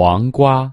黄瓜。